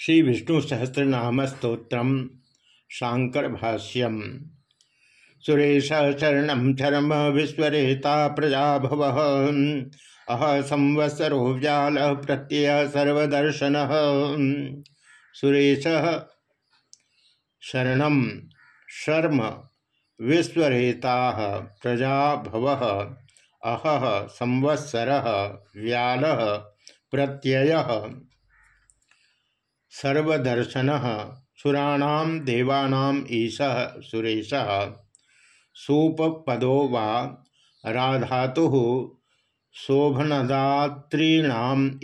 श्री विष्णु सहस्रनाम स्त्रोत्र शांकर भाष्यम सुरेश शरण चरम विश्वरेता प्रजा भव अह संवत्सरो व्याल प्रत्यय सर्वदर्शन। सुरेश शरण शर्म विश्वरेता प्रजा भव अह संवत्सर व्याल प्रत्यय। सर्वदर्शन सुराणाम देवानाम ईश सुरेश। सूपपदो वा राधातु शोभनदात्रीणाम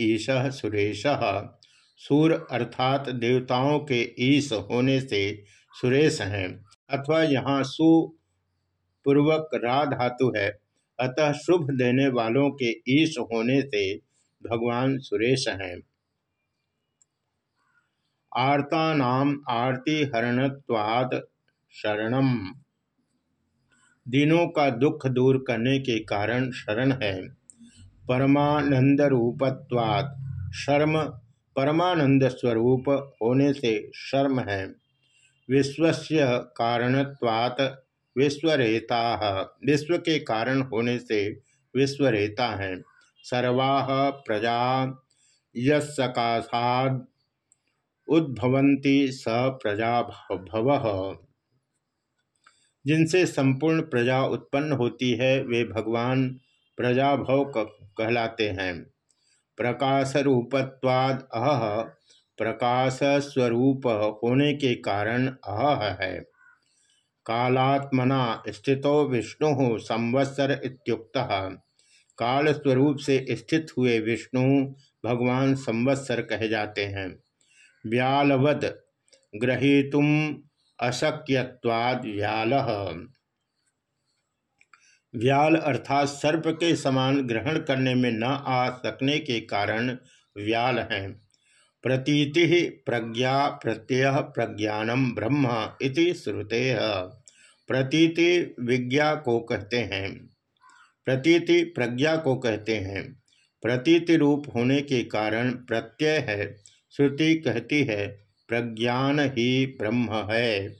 ईश सुरेश। सूर अर्थात देवताओं के ईश होने से सुरेश हैं, अथवा यहाँ सुपूर्वक रा धातु है, अतः शुभ देने वालों के ईश होने से भगवान सुरेश हैं। आर्ता नाम आरती हरणत्वाद शरणम। दिनों का दुख दूर करने के कारण शरण है। परमानंद रूपत्वात् शर्म परमानंद स्वरूप होने से शर्म है। विश्वस्य कारणत्वात् विश्वरेता, विश्व के कारण होने से विश्वरेता है। सर्वा प्रजा यकाशाद उद्भवंती स प्रजा भव जिनसे संपूर्ण प्रजा उत्पन्न होती है, वे भगवान प्रजाभव कहलाते हैं। प्रकाश रूपत्वाद अह प्रकाश स्वरूप होने के कारण अह है। कालात्मना स्थितो विष्णु संवत्सर इत्युक्त काल स्वरूप से स्थित हुए विष्णु भगवान संवत्सर कहे जाते हैं। व्यालवद ग्रहीतुम अशक्यवाद व्याल। व्याल अर्थात सर्प के समान ग्रहण करने में न आ सकने के कारण व्याल हैं। प्रतीति प्रज्ञा प्रत्यय प्रज्ञानम ब्रह्म इति श्रुते। प्रतीति विज्ञा को कहते हैं। प्रतीति प्रज्ञा को कहते हैं। प्रतीति रूप होने के कारण प्रत्यय है। श्रुति कहती है, प्रज्ञान ही ब्रह्म है।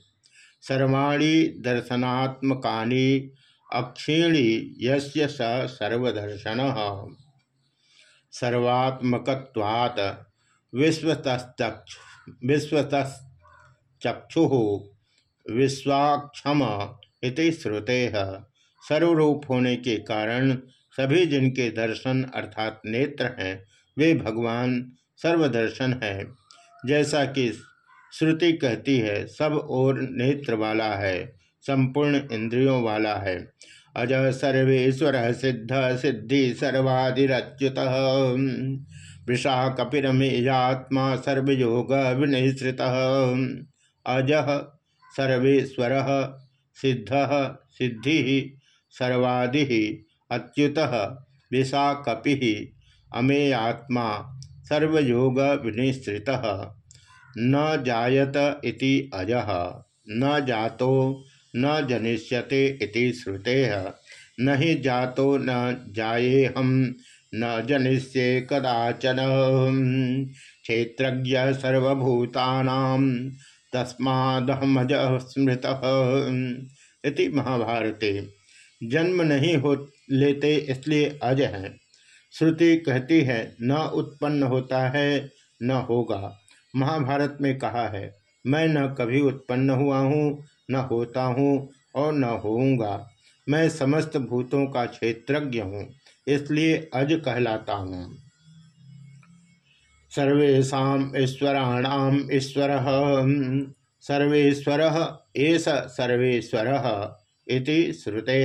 सर्वाणी दर्शनात्मकानि, अक्षीणी यस्य स सर्वदर्शन। विश्वाक्षम इति श्रुते। सर्वरूप होने के कारण सभी जिनके दर्शन अर्थात नेत्र हैं, वे भगवान सर्वदर्शन है। जैसा कि श्रुति कहती है, सब और नेत्र वाला है, संपूर्ण इंद्रियों वाला है। अज सर्वेश्वर सिद्ध सिद्धि सर्वादिच्युत वृषा कपिरमेयात्मा सर्वयोग विनिश्रित अज सर्वेश्वर सिद्ध सिद्धि सर्वादि अच्युत विषा कपि अमेयात्मा। सर्वयोग विनिश्रित। न जायत इति अज न जातो, न जनिष्यते इति श्रुते। न ही जातो न जाये हम न जनिष्ये कदाचन। क्षेत्रज्ञ सर्वभूतानाम स्मृत। इति महाभारते। जन्म नहीं हो लेते इसलिए अज हैं। श्रुति कहती है, न उत्पन्न होता है, न होगा। महाभारत में कहा है, मैं न कभी उत्पन्न हुआ हूँ, न होता हूँ और न होऊँगा। मैं समस्त भूतों का क्षेत्रज्ञ हूँ, इसलिए अज कहलाता हूँ। सर्वेशा ईश्वराणाम ईश्वर, सर्वेश्वर एस सर्वेश्वर इति श्रुते।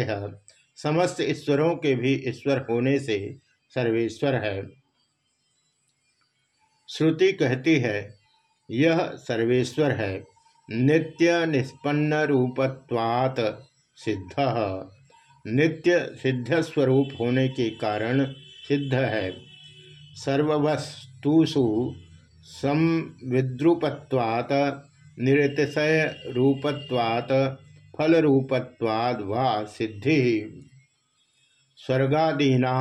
समस्त ईश्वरों के भी ईश्वर होने से सर्वेश्वर है। श्रुति कहती है, यह सर्वेश्वर है। नित्य निष्पन्न रूपत्वात सिद्ध नित्य सिद्ध स्वरूप होने के कारण सिद्ध है। सर्ववस्तुषु संविद्रुपत्वात, निरतिशय रूपत्वात फल रूपत्वाद वा सिद्धि। स्वर्गादीना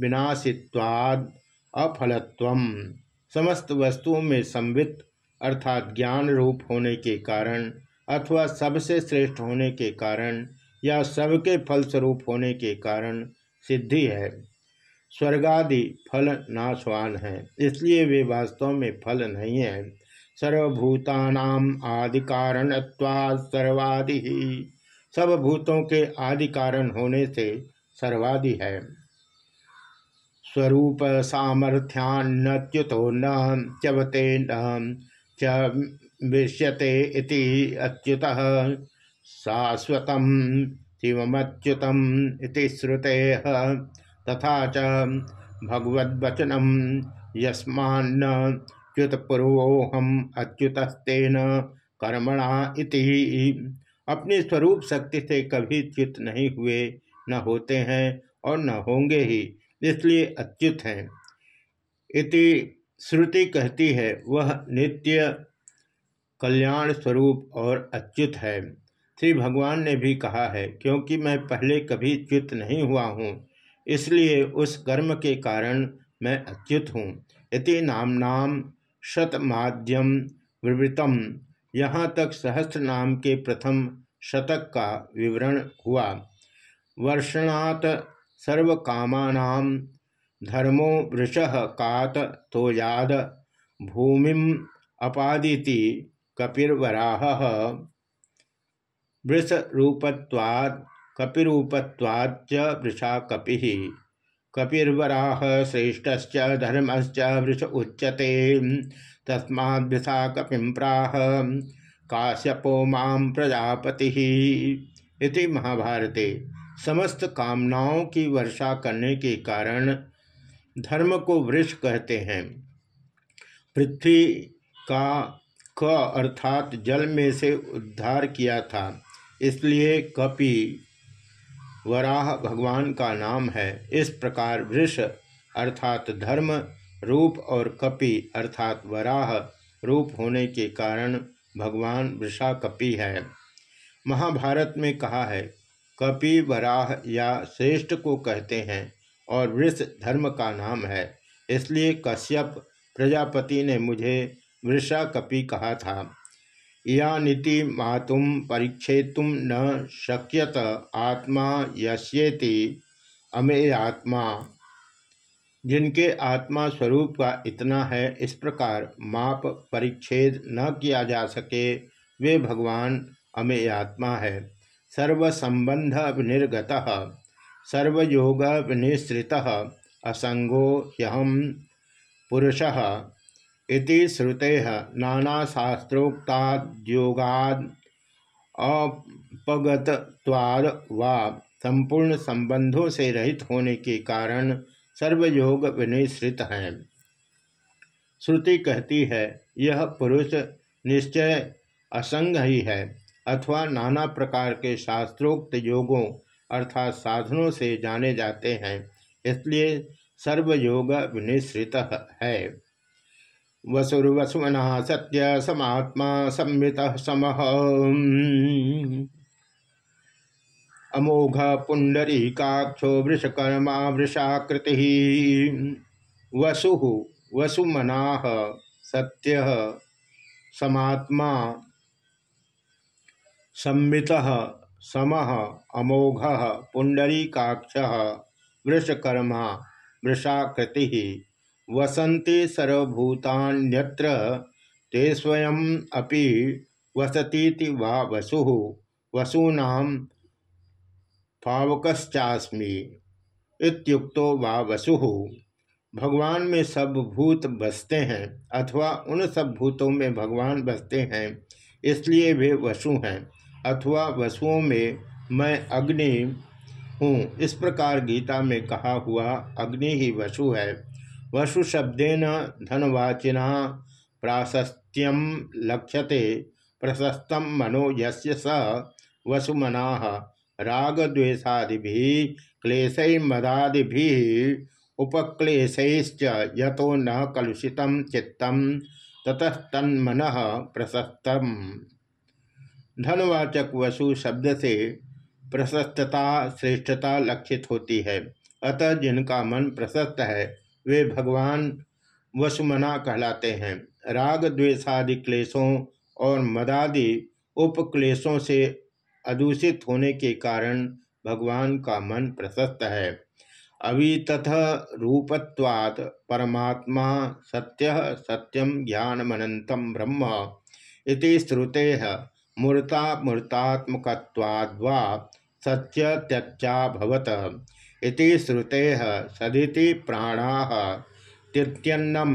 विनाशित्वाद अफलत्व। समस्त वस्तुओं में संवित अर्थात ज्ञान रूप होने के कारण अथवा सबसे श्रेष्ठ होने के कारण या सबके फलस्वरूप होने के कारण सिद्धि है। स्वर्गादि फल नाशवान है, इसलिए वे वास्तव में फल नहीं है। सर्वभूतानाम आदि कारण सर्वादि। सब भूतों के आदि कारण होने से सर्वादि है। स्वरूप सामर्थ्यान्नच्युतो न च्यवते न च विष्यते इति अच्युत। शाश्वत शिवमच्युतम इति श्रुते। तथा च भगवद्वचनम यस्मान्नच्युतपूर्वोहम अच्युतस्तेन कर्मणा इति। अपनी स्वरूप शक्ति से कभी च्युत नहीं हुए। न होते हैं और न होंगे ही, इसलिए अच्युत हैं। इति श्रुति कहती है, वह नित्य कल्याण स्वरूप और अच्युत है। श्री भगवान ने भी कहा है, क्योंकि मैं पहले कभी च्युत नहीं हुआ हूँ, इसलिए उस कर्म के कारण मैं अच्युत हूँ। इति नाम नाम शतमाद्यम विवृतम यहाँ तक सहस्त्र नाम के प्रथम शतक का विवरण हुआ। वर्षणात सर्वकामानाम धर्मो वृष कात तो याद भूमि अपादिति कपिर्वराह। वृष रूपत्वात् कपिरूपत्वाच्च वृषा कपि। कपिर्वराह श्रेष्ठश्च धर्मश्च वृष उच्यते। तस्माद्वृषा कपिं प्राह, काश्यपो माँ प्रजापति। इति महाभारते। समस्त कामनाओं की वर्षा करने के कारण धर्म को वृक्ष कहते हैं। पृथ्वी का, क अर्थात जल में से उद्धार किया था, इसलिए कपि वराह भगवान का नाम है। इस प्रकार वृष अर्थात धर्म रूप और कपि अर्थात वराह रूप होने के कारण भगवान वृषा कपि है। महाभारत में कहा है कपि वराह या श्रेष्ठ को कहते हैं और वृष धर्म का नाम है। इसलिए कश्यप प्रजापति ने मुझे वृषा कपि कहा था। या नीति मातुम परीक्षेतुम न शक्यत आत्मा यश्येति अमे आत्मा। जिनके आत्मा स्वरूप का इतना है, इस प्रकार माप परिच्छेद न किया जा सके, वे भगवान अमे आत्मा है। सर्वसंबंध निर्गत सर्वयोग विनिश्रित असंगो ह्यहम पुरुषः इति श्रुते नानाशास्त्रोक्ताद्योगाद अपगतवाद वा संपूर्ण संबंधों से रहित होने के कारण सर्वयोग विनिश्रित हैं। श्रुति कहती है, यह पुरुष निश्चय असंग ही है। अथवा नाना प्रकार के शास्त्रोक्त योगों अर्थात साधनों से जाने जाते हैं, इसलिए सर्वयोग विनिश्रित है। वसुर्वसुमना सत्य समात्मा संमित सम। अमोघ पुंडरीकाक्षो वृषकर्मा वृषाकृति। वसु वसुमना सत्य समात्मा संमित सम, अमोघ, पुंडरीकाक्ष, वृषकर्मा, वृषाकृति वसंति सर्वभूतान्यत्र, ते स्वयं अपि वसतीति वा वसु, वसूना पावकश्चास्मी इत्युक्तो वा वसु। भगवान में सब भूत बसते हैं, अथवा उन सब भूतों में भगवान बसते हैं, इसलिए वे वसु हैं। अथवा वसुओं में मैं अग्नि हूँ। इस प्रकार गीता में कहा हुआ अग्नि ही वसु है। वसु शब्देन धनवाचिना प्राशस्त्यम लक्ष्यते प्रशस्तम मनो यस्य स वसुमना। रागद्वेषादि क्लेशमदादि उपक्लेशैश्च यतो न कलुषित चित्त, ततस्तन्मन प्रशस्तम। धनवाचक वसु शब्द से प्रशस्तता, श्रेष्ठता लक्षित होती है। अतः जिनका मन प्रशस्त है, वे भगवान वसुमना कहलाते हैं। राग द्वेषादि क्लेशों और मदादि उपक्लेशों से अदूषित होने के कारण भगवान का मन प्रशस्त है। अभी अवितथ रूपत्वात् परमात्मा सत्य सत्यम ज्ञानमनंतम ब्रह्म इति श्रुते मूर्ता मूर्तात्मकवाद्वा सत्य त्यच्चाभवत इति श्रुते सदिति प्राणा तीर्थ्यन्नम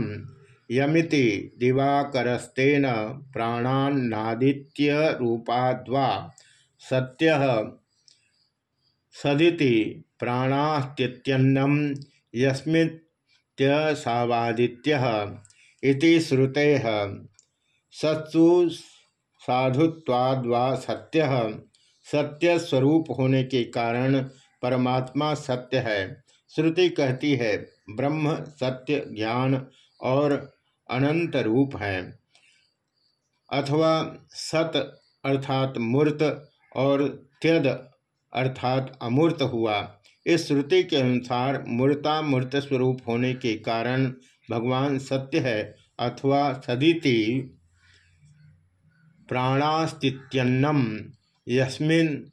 यमिति दिवाकरस्तेन प्राणान्नादित्य रूपाद्वा सत्य सदिति प्राणास्त्यन्नम यस्मित्यसावादित्य इति श्रुते सत्सु साधुत्वाद्वा सत्य सत्य स्वरूप होने के कारण परमात्मा सत्य है। श्रुति कहती है, ब्रह्म सत्य ज्ञान और अनंत रूप है। अथवा सत अर्थात मूर्त और त्यद अर्थात अमूर्त हुआ। इस श्रुति के अनुसार मूर्ता मूर्त स्वरूप होने के कारण भगवान सत्य है अथवा सदिति। प्राणास्तित्यन्नम। यस्मिन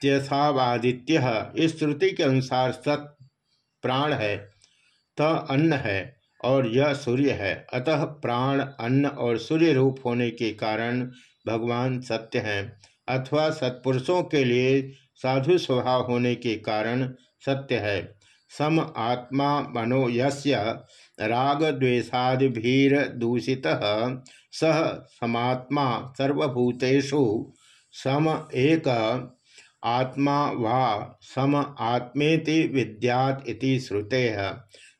त्यथावादित्य इस श्रुति के अनुसार सत प्राण है, त अन्न है और यह सूर्य है। अतः प्राण, अन्न और सूर्य रूप होने के कारण भगवान सत्य हैं। अथवा सत्पुरुषों के लिए साधु स्वभाव होने के कारण सत्य है। सम आत्मा मनो यस्य राग द्वेषादिभीरदूषित सह समात्मा सर्वभूतेषु सम एक, आत्मा वा सम आत्मेति विद्यात इति श्रुते। है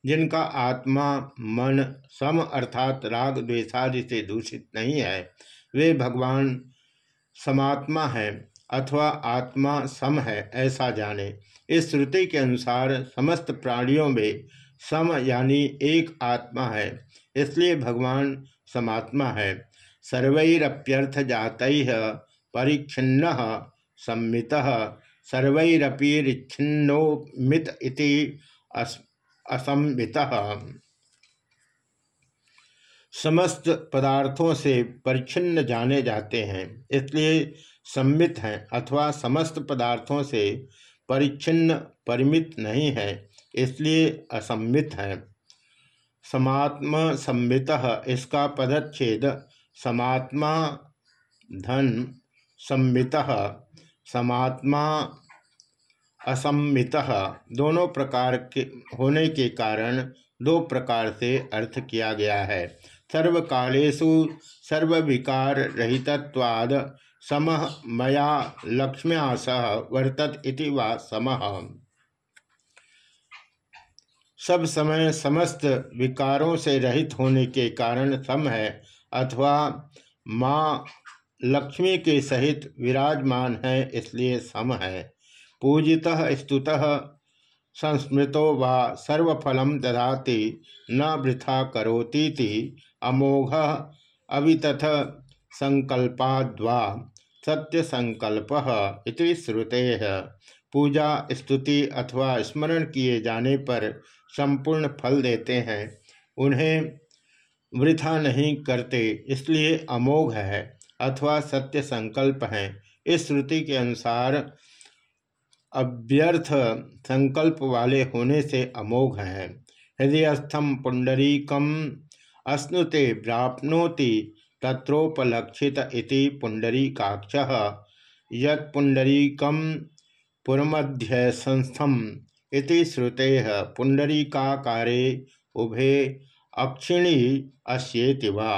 जिनका आत्मा मन सम अर्थात राग द्वेषादि से दूषित नहीं है, वे भगवान समात्मा है। अथवा आत्मा सम है, ऐसा जाने। इस श्रुति के अनुसार समस्त प्राणियों में सम यानी एक आत्मा है, इसलिए भगवान समात्मा है। सर्वैरप्यर्थ जात परिच्छिन्न सम्मित सर्वैरपीरिच्छिन्नो मित इति असंवित समस्त पदार्थों से परिच्छिन्न जाने जाते हैं, इसलिए सम्मित हैं अथवा समस्त पदार्थों से परिच्छिन्न, परिमित नहीं है, इसलिए असम्मित है। समात्म सम्मित, इसका पदच्छेद समात्मा धन सम्मित, समात्मा असम्मित, दोनों प्रकार के होने के कारण दो प्रकार से अर्थ किया गया है। सर्वकालेशु सर्वविकार रहितवाद सम मया लक्ष्म्या सह वर्तत इति वा सम। सब समय समस्त विकारों से रहित होने के कारण सम है, अथवा माँ लक्ष्मी के सहित विराजमान है, इसलिए सम है। पूजितः स्तुतः संस्मृतो वा सर्वफलम ददाति, न वृथा करोतीति, अमोघ अवितथ संकल्पाद्वा। सत्य संकल्प इति श्रुते। है पूजा, स्तुति अथवा स्मरण किए जाने पर संपूर्ण फल देते हैं। उन्हें वृथा नहीं करते, इसलिए अमोघ है अथवा सत्य संकल्प हैं। इस श्रुति के अनुसार अभ्यर्थ संकल्प वाले होने से अमोघ हैं। हृदयस्थम पुंडरीकम अश्नुते प्राप्नोति तत्रोपलक्षित इति पुंडरीकाक्ष। यत्पुंडरीकम पुरमध्य संस्थम इति श्रुते पुंडरीकाकारे उभे अक्षिणी अश्येति वा।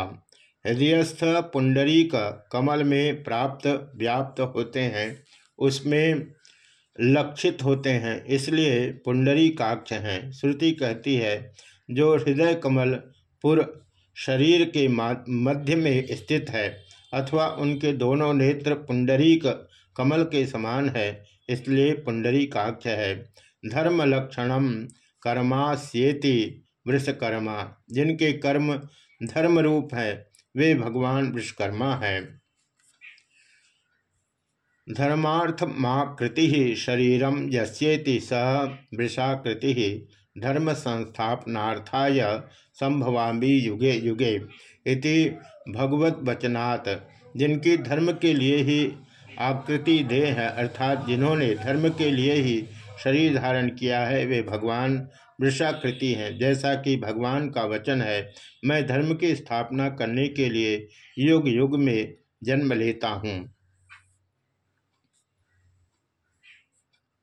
हृदयस्थ पुंडरीक कमल में प्राप्त व्याप्त होते हैं, उसमें लक्षित होते हैं, इसलिए पुंडरी काक्ष हैं। श्रुति कहती है, जो हृदय कमल पुर शरीर के मध्य में स्थित है अथवा उनके दोनों नेत्र पुंडरीक कमल के समान है, इसलिए पुंडरी काक्ष है। धर्म लक्षणम कर्मास्येति वृषकर्मा, जिनके कर्म धर्म रूप है, वे भगवान विश्वकर्मा हैं। धर्मार्थ माँ कृति शरीरम यस्येति स वृषाकृति धर्म संस्थापनार्थाय संभवामी युगे युगे इति भगवत वचनात् जिनकी धर्म के लिए ही आकृति देह है, अर्थात जिन्होंने धर्म के लिए ही शरीर धारण किया है, वे भगवान वृषाकृति हैं। जैसा कि भगवान का वचन है, मैं धर्म की स्थापना करने के लिए युग युग में जन्म लेता हूँ।